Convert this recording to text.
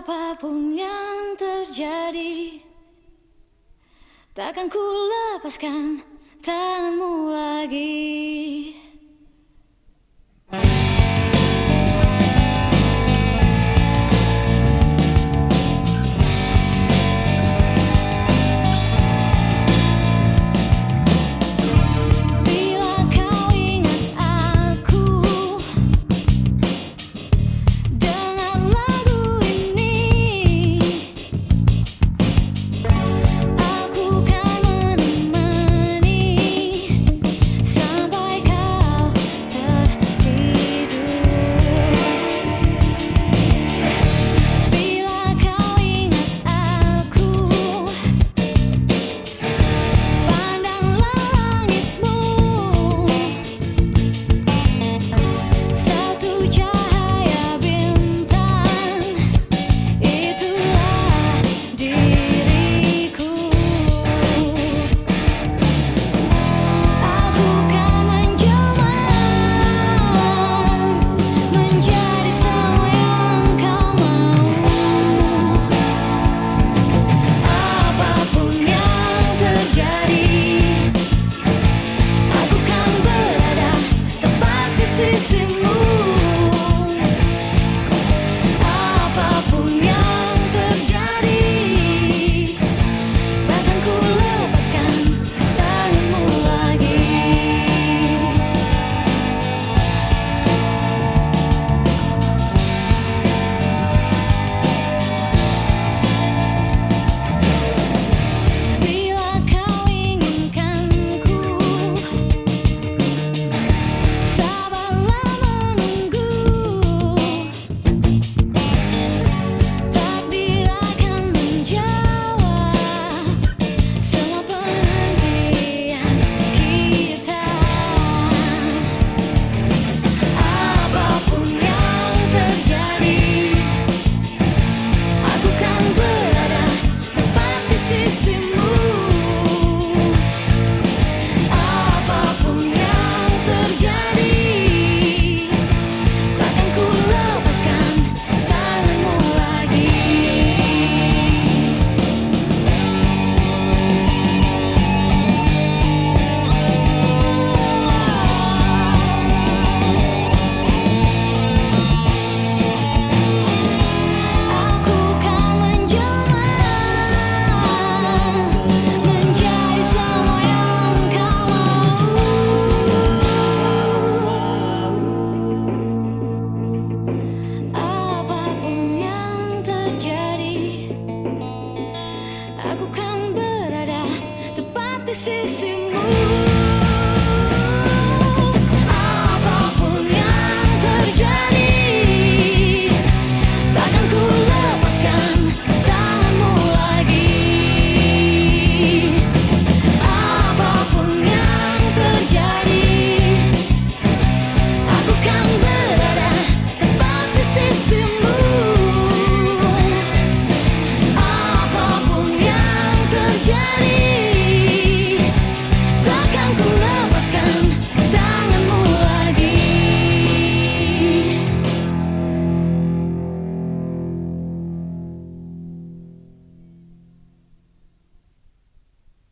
apa pun yang terjadi Takkan ku lepaskan tanganmu lagi.